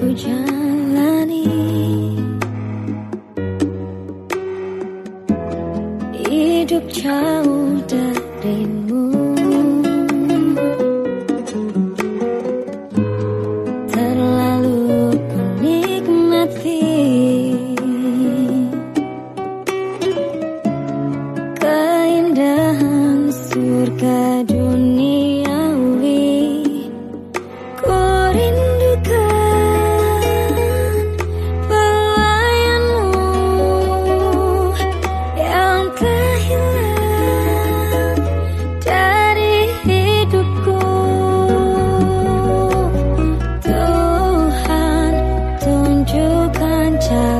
ku Hidup jauh darimu. Terlalu menikmati. Keindahan surga dunia. child.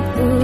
不